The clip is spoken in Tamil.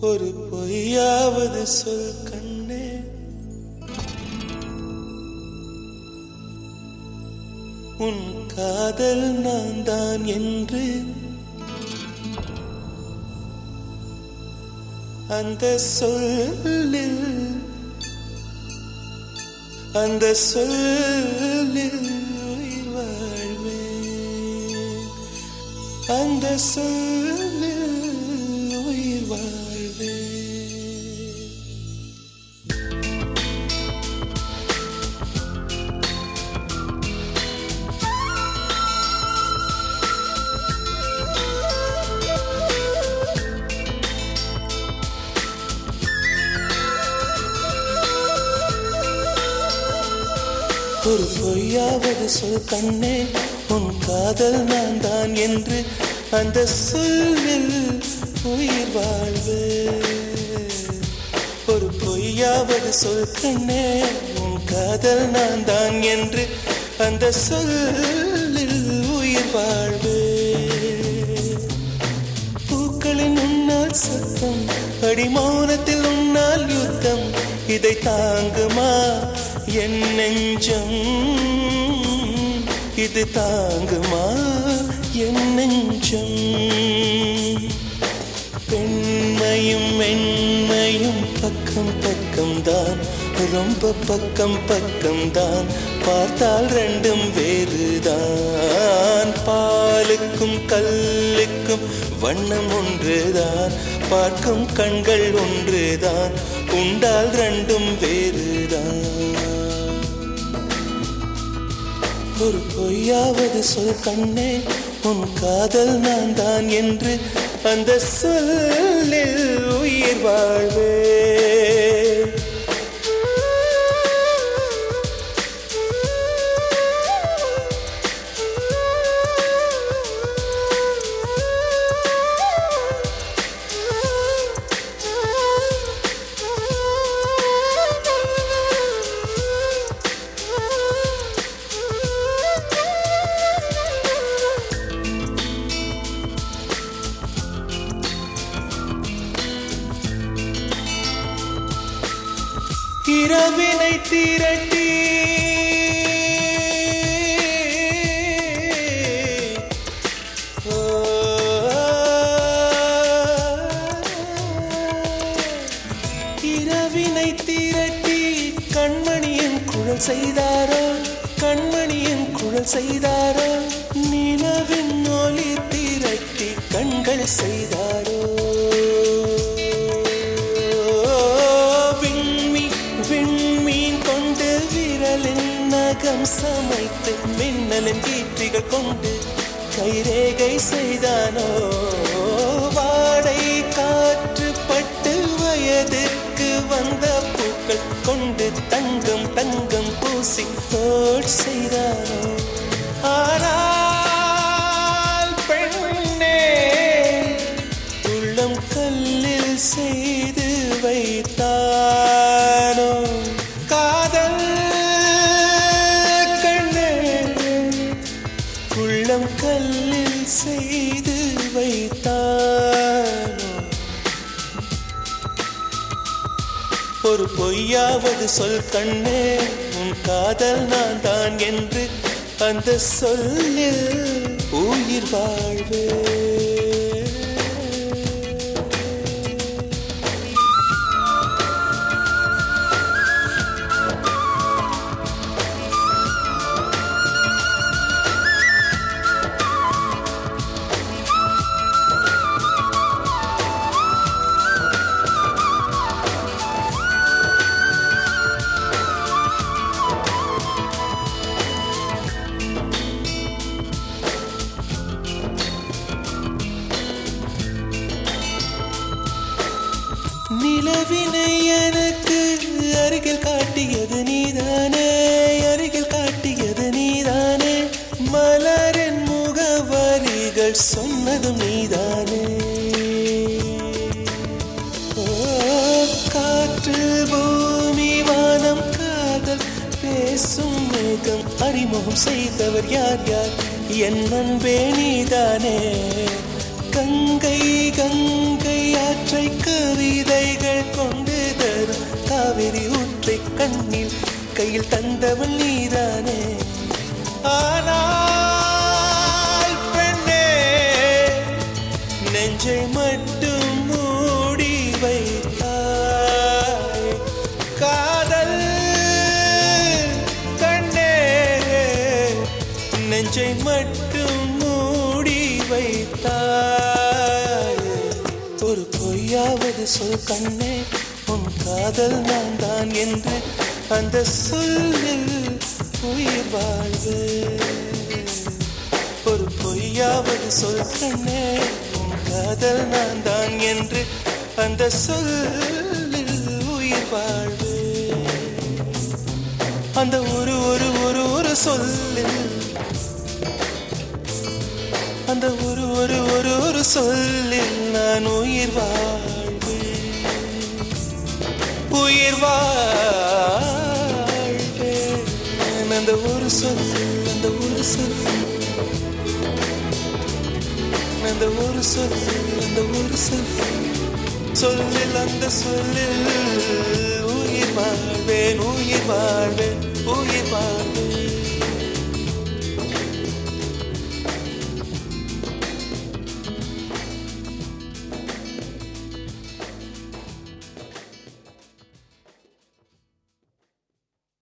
ஒரு பொய்யாவது சொல் கண்ணே. உன் காதல் நான் தான் என்று அந்த சொல்லில் அந்த சொல்லில் உயிர் வாழ்வே அந்த சொல்லில் ஒரு பொய்யாவது சொல் கண்ணே உன் காதல் நான் தான் என்று அந்த சொல்லில் உயிர் வாழ்வு. ஒரு பொய்யாவது சொல் கண்ணே உன் காதல் நான் தான் என்று அந்த சொல்லில் உயிர் வாழ்வு. பூக்களின் உன்னால் சத்தம் அடிமௌனத்தில் உன்னால் யுத்தம் இதை தாங்குமா? என் நெஞ்சம் இது தாங்குமா? என் நெஞ்சம் பெண்மையும் மென்மையும் பக்கம் பக்கம்தான். ரொம்ப பக்கம் பக்கம்தான். பார்த்தால் ரெண்டும் வேறுதான். பாலுக்கும் கல்லுக்கும் வண்ணம் ஒன்றுதான். பார்க்கும் கண்கள் ஒன்றுதான். உண்டால் ரெண்டும் வேறுதான். ஒரு பொய்யாவது சொல் கண்ணே உன் காதல் நான் தான் என்று அந்த சொல்லில் உயிர் வாழ்வே திரட்டி இரவினை திரட்டி கண்மணியின் குழல் செய்தாரோ? கண்மணியின் குழல் செய்தாரோ? நிலவின் ஒளி திரட்டி கண்கள் செய்தார்? சமைத்து மின்னலின் கீர்த்திகள் கொண்டு கைரேகை செய்தானோ? வாடை காற்று பட்டு வயதுக்கு வந்த பூக்கள் கொண்டு தங்கம் தங்கம் பூசி தோட் செய்தானோ? ஆனால் பெண்ணே உள்ளம் கல்லில் செய்து வைத்தானோ? ஒரு பொய்யாவது சொல் கண்ணே உன் காதல் நான் தான் என்று அந்த சொல்லில் உயிர் வாழ்வே. வினை எனக்கு அருகில் காட்டியது நீதானே அருகில் காட்டியது நீதானே. மலரின் முகவரிகள் சொன்னதும் நீதானே. காற்று பூமி வானம் காதல் பேசும் மேகம் அறிமுகம் செய்தவர் யார் யார்? என் அன்பே நீதானே. கங்கை கங்கை ஆற்றை கவிதைகள் கொண்டு தரும் காவிரி ஊற்றை கண்ணில் கையில் தந்தவள் நீதானே. ஆனால் பெண்ணே நெஞ்சை மட்டும் மூடி வைத்தாய். காதல் கண்ணே நெஞ்சை மட்டும் ஒரு பொய்யாவது சொல் கண்ணே உன் காதல் நான் தான் என்று அந்த சொல்லில் உயிர் வாழ்வு. ஒரு பொய்யாவது சொல் கண்ணே உன் காதல் நான் தான் என்று அந்த சொல்லில் உயிர் வாழ்வு. அந்த ஒரு ஒரு ஒரு ஒரு சொல்லில் அந்த ஒரு ஒரு ஒரு ஒரு சொல்லில் நான் உயிர் வாழ்வேன். உயிர் வாழ்வேன். அந்த ஒரு சொல் அந்த ஒரு சொல். அந்த ஒரு சொல் அந்த ஒரு சொல். சொல்லில் அந்த சொல்லில் உயிர் வாழ்வேன் உயிர் வாழ்வேன் உயிர் வாழ்வேன்.